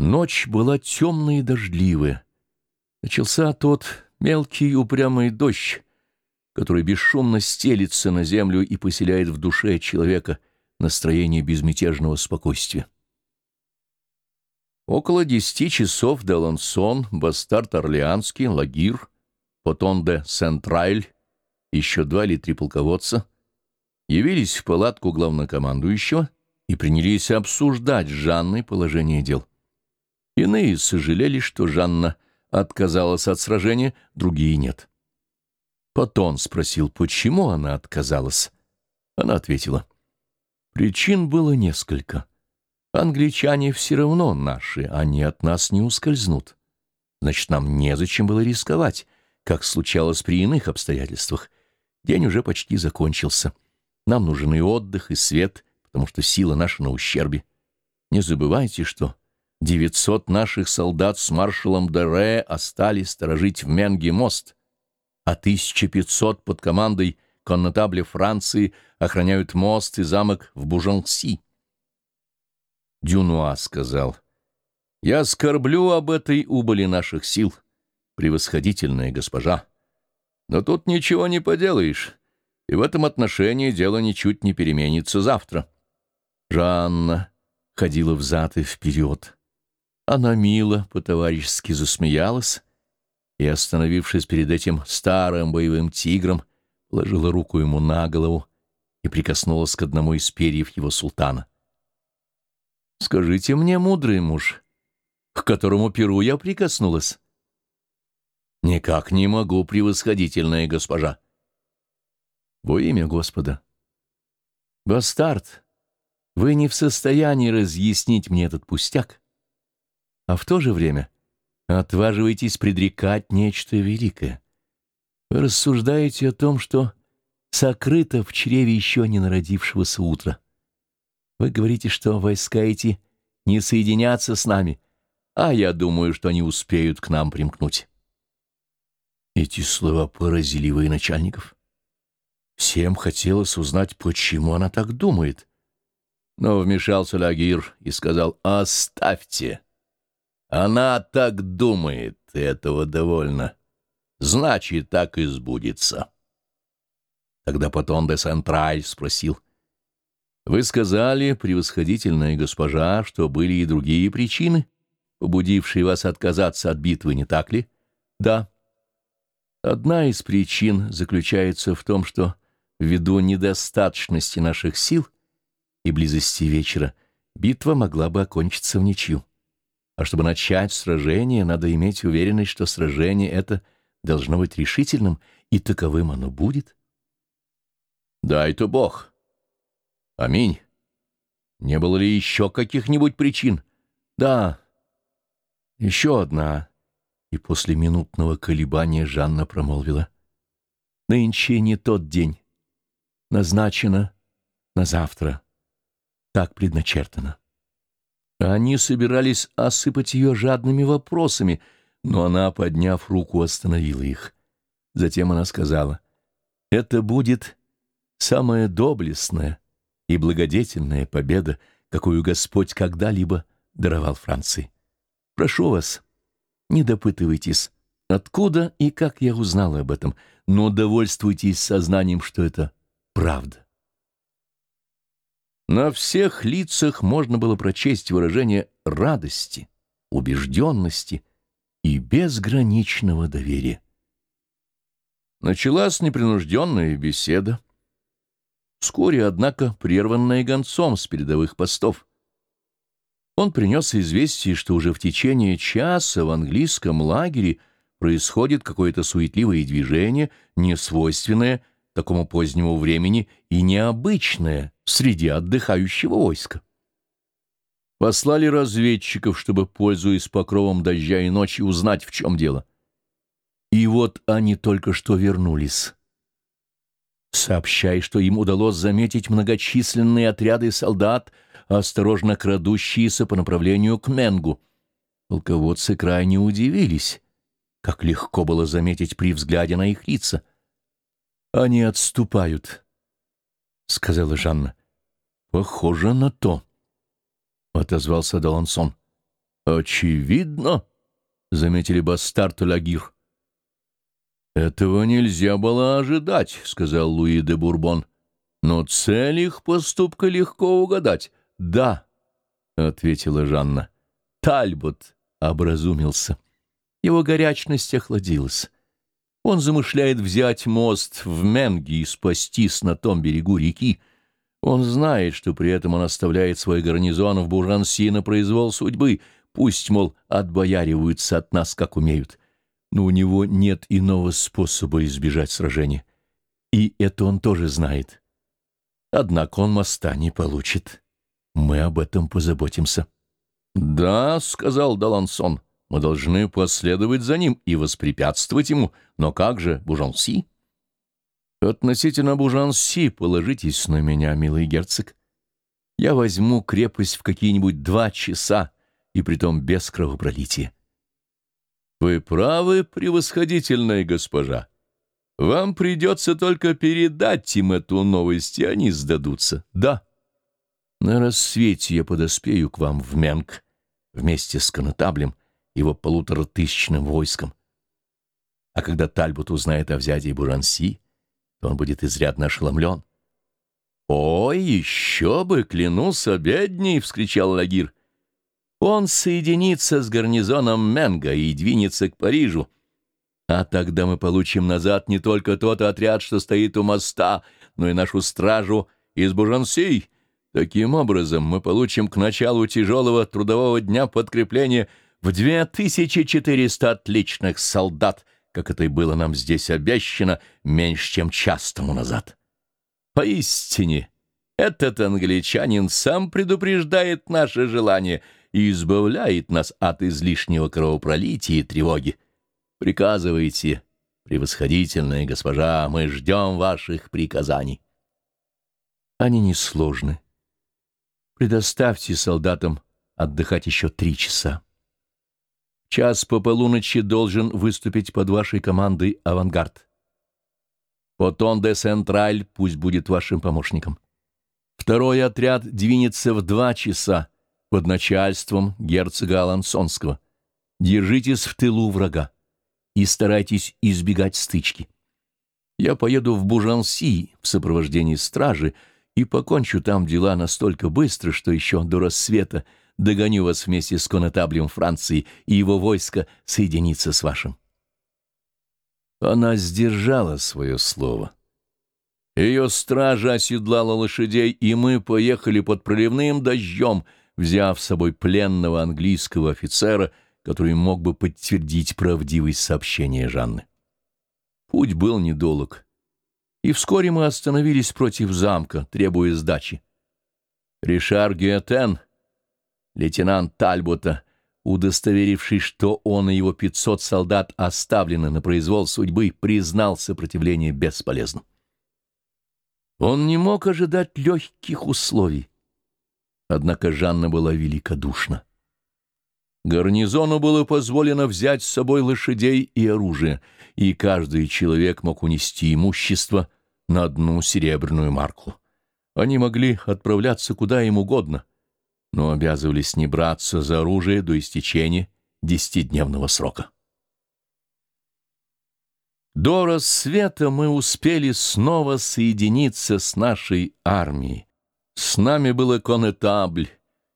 Ночь была темная и дождливая. Начался тот мелкий упрямый дождь, который бесшумно стелится на землю и поселяет в душе человека настроение безмятежного спокойствия. Около десяти часов Делансон, Бастард Орлеанский, Лагир, Потон де Сентрайль, еще два или три полководца явились в палатку главнокомандующего и принялись обсуждать с Жанной положение дел. Иные сожалели, что Жанна отказалась от сражения, другие нет. Потом спросил, почему она отказалась. Она ответила, причин было несколько. Англичане все равно наши, они от нас не ускользнут. Значит, нам незачем было рисковать, как случалось при иных обстоятельствах. День уже почти закончился. Нам нужен и отдых, и свет, потому что сила наша на ущербе. Не забывайте, что девятьсот наших солдат с маршалом Дере остались сторожить в Менге мост, а 1500 под командой коннотабля Франции охраняют мост и замок в Бужанси. Дюнуа сказал, «Я скорблю об этой убыли наших сил, превосходительная госпожа. Но тут ничего не поделаешь, и в этом отношении дело ничуть не переменится завтра». Жанна ходила взад и вперед. Она мило, по-товарищески засмеялась и, остановившись перед этим старым боевым тигром, положила руку ему на голову и прикоснулась к одному из перьев его султана. «Скажите мне, мудрый муж, к которому перу я прикоснулась?» «Никак не могу, превосходительная госпожа». «Во имя Господа». «Бастард, вы не в состоянии разъяснить мне этот пустяк, а в то же время отваживаетесь предрекать нечто великое. Вы рассуждаете о том, что сокрыто в чреве еще не народившегося утра. Вы говорите, что войска эти не соединятся с нами, а я думаю, что они успеют к нам примкнуть. Эти слова поразили военачальников. Всем хотелось узнать, почему она так думает. Но вмешался Лагир и сказал «Оставьте». Она так думает, этого довольно. Значит, так и сбудется. Тогда потом де Сентраль спросил. «Вы сказали, превосходительная госпожа, что были и другие причины, побудившие вас отказаться от битвы, не так ли?» «Да». Одна из причин заключается в том, что ввиду недостаточности наших сил и близости вечера битва могла бы окончиться в ничью. А чтобы начать сражение, надо иметь уверенность, что сражение это должно быть решительным, и таковым оно будет. Дай-то Бог. Аминь. Не было ли еще каких-нибудь причин? Да. Еще одна. И после минутного колебания Жанна промолвила. Нынче не тот день. Назначено на завтра. Так предначертано. Они собирались осыпать ее жадными вопросами, но она, подняв руку, остановила их. Затем она сказала, «Это будет самая доблестная и благодетельная победа, какую Господь когда-либо даровал Франции. Прошу вас, не допытывайтесь, откуда и как я узнала об этом, но довольствуйтесь сознанием, что это правда». На всех лицах можно было прочесть выражение радости, убежденности и безграничного доверия. Началась непринужденная беседа. Вскоре, однако, прерванная гонцом с передовых постов. Он принес известие, что уже в течение часа в английском лагере происходит какое-то суетливое движение, несвойственное такому позднему времени и необычное среди отдыхающего войска. Послали разведчиков, чтобы, пользуясь покровом дождя и ночи, узнать, в чем дело. И вот они только что вернулись. Сообщай, что им удалось заметить многочисленные отряды солдат, осторожно крадущиеся по направлению к Менгу. Полководцы крайне удивились, как легко было заметить при взгляде на их лица. «Они отступают», — сказала Жанна. «Похоже на то», — отозвался Далансон. «Очевидно», — заметили Бастарт и Лагир. «Этого нельзя было ожидать», — сказал Луи де Бурбон. «Но цель их поступка легко угадать». «Да», — ответила Жанна. Тальбот образумился. Его горячность охладилась. Он замышляет взять мост в Менги и спастись на том берегу реки. Он знает, что при этом он оставляет свой гарнизон в Бужанси на произвол судьбы. Пусть, мол, отбояриваются от нас, как умеют. Но у него нет иного способа избежать сражения. И это он тоже знает. Однако он моста не получит. Мы об этом позаботимся. «Да», — сказал Далансон, — мы должны последовать за ним и воспрепятствовать ему. Но как же Бужанси? Относительно Бужанси положитесь на меня, милый герцог. Я возьму крепость в какие-нибудь два часа, и притом без кровопролития. Вы правы, превосходительная госпожа. Вам придется только передать им эту новость, и они сдадутся. Да. На рассвете я подоспею к вам в Менг вместе с конотаблем, его полуторатысячным войском. А когда Тальбот узнает о взятии Буранси, то он будет изрядно ошеломлен. «Ой, еще бы, клянусь бедней!» — вскричал Лагир. «Он соединится с гарнизоном Менга и двинется к Парижу. А тогда мы получим назад не только тот отряд, что стоит у моста, но и нашу стражу из Бужанси. Таким образом, мы получим к началу тяжелого трудового дня подкрепление — в 2400 отличных солдат, как это и было нам здесь обещано меньше, чем час тому назад. Поистине, этот англичанин сам предупреждает наше желание и избавляет нас от излишнего кровопролития и тревоги. Приказывайте, превосходительная госпожа, мы ждем ваших приказаний. Они несложны. Предоставьте солдатам отдыхать еще три часа. Час по полуночи должен выступить под вашей командой авангард. Потон де Сентраль пусть будет вашим помощником. Второй отряд двинется в два часа под начальством герцога Алансонского. Держитесь в тылу врага и старайтесь избегать стычки. Я поеду в Бужанси в сопровождении стражи и покончу там дела настолько быстро, что еще до рассвета догоню вас вместе с конотаблем Франции, и его войско соединится с вашим». Она сдержала свое слово. Ее стража оседлала лошадей, и мы поехали под проливным дождем, взяв с собой пленного английского офицера, который мог бы подтвердить правдивость сообщения Жанны. Путь был недолг, и вскоре мы остановились против замка, требуя сдачи. Ришар Гюэтен — лейтенант Тальбота, удостоверившись, что он и его пятьсот солдат оставлены на произвол судьбы, признал сопротивление бесполезным. Он не мог ожидать легких условий. Однако Жанна была великодушна. Гарнизону было позволено взять с собой лошадей и оружие, и каждый человек мог унести имущество на одну серебряную марку. Они могли отправляться куда им угодно, но обязывались не браться за оружие до истечения десятидневного срока. До рассвета мы успели снова соединиться с нашей армией. С нами был конетабль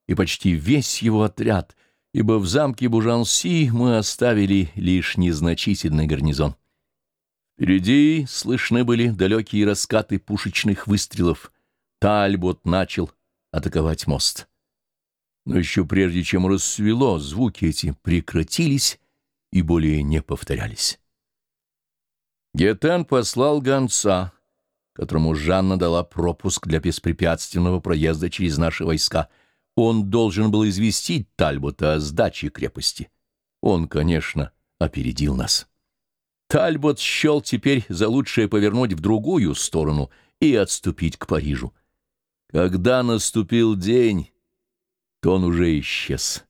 и почти весь его отряд, ибо в замке Бужанси мы оставили лишь незначительный гарнизон. Впереди слышны были далекие раскаты пушечных выстрелов. Тальбот начал атаковать мост. Но еще прежде чем рассвело, звуки эти прекратились и более не повторялись. Гетен послал гонца, которому Жанна дала пропуск для беспрепятственного проезда через наши войска. Он должен был известить Тальбота о сдаче крепости. Он, конечно, опередил нас. Тальбот счел теперь за лучшее повернуть в другую сторону и отступить к Парижу. Когда наступил день то он уже исчез.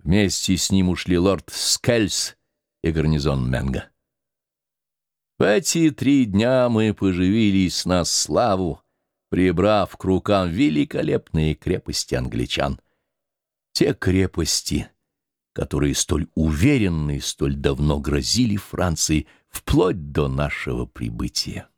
Вместе с ним ушли лорд Скельс и гарнизон Менга. В эти три дня мы поживились на славу, прибрав к рукам великолепные крепости англичан. Те крепости, которые столь уверенно и столь давно грозили Франции вплоть до нашего прибытия.